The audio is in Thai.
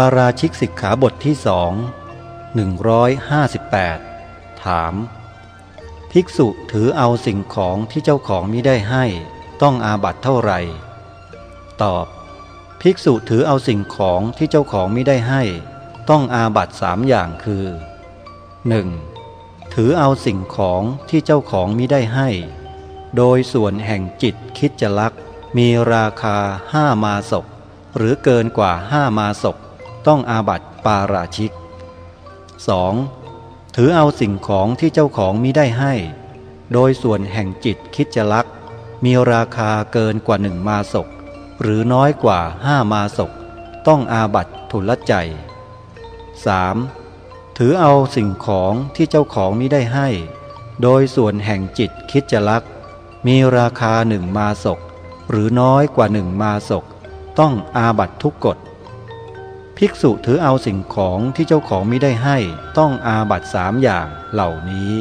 ปาราชิกสิกขาบทที่สองหนึ่งร้อยห้าสิบแปดถาม ภิกษุถือเอาสิ่งของที่เจ้าของมิได้ให้ ต้องอาบัตเท่าไหร่ ตอบ ภิกษุถือเอาสิ่งของที่เจ้าของมิได้ให้ ต้องอาบัตสามอย่างคือ 1. ถือเอาสิ่งของที่เจ้าของมิได้ให้ โดยส่วนแห่งจิตคิดจะลัก มีราคาห้ามาศกหรือเกินกว่าห้ามาศก ต้องอาบัตปาราชิก 2. ถือเอาสิ่งของที่เจ้าของมิได้ให้ โดยส่วนแห่งจิตคิดจะลัก มีราคาเกินกว่าหนึ่งมาศก หรือน้อยกว่าห้ามาศก ต้องอาบัตทุลใจ 3. ถือเอาสิ่งของที่เจ้าของมิได้ให้ โดยส่วนแห่งจิตคิดจะลัก มีราคาหนึ่งมาศก หรือน้อยกว่าหนึ่งมาศก ต้องอาบัตทุกกฎ ภิกษุถือเอาสิ่งของที่เจ้าของมิได้ให้ต้องอาบัตสามอย่างเหล่านี้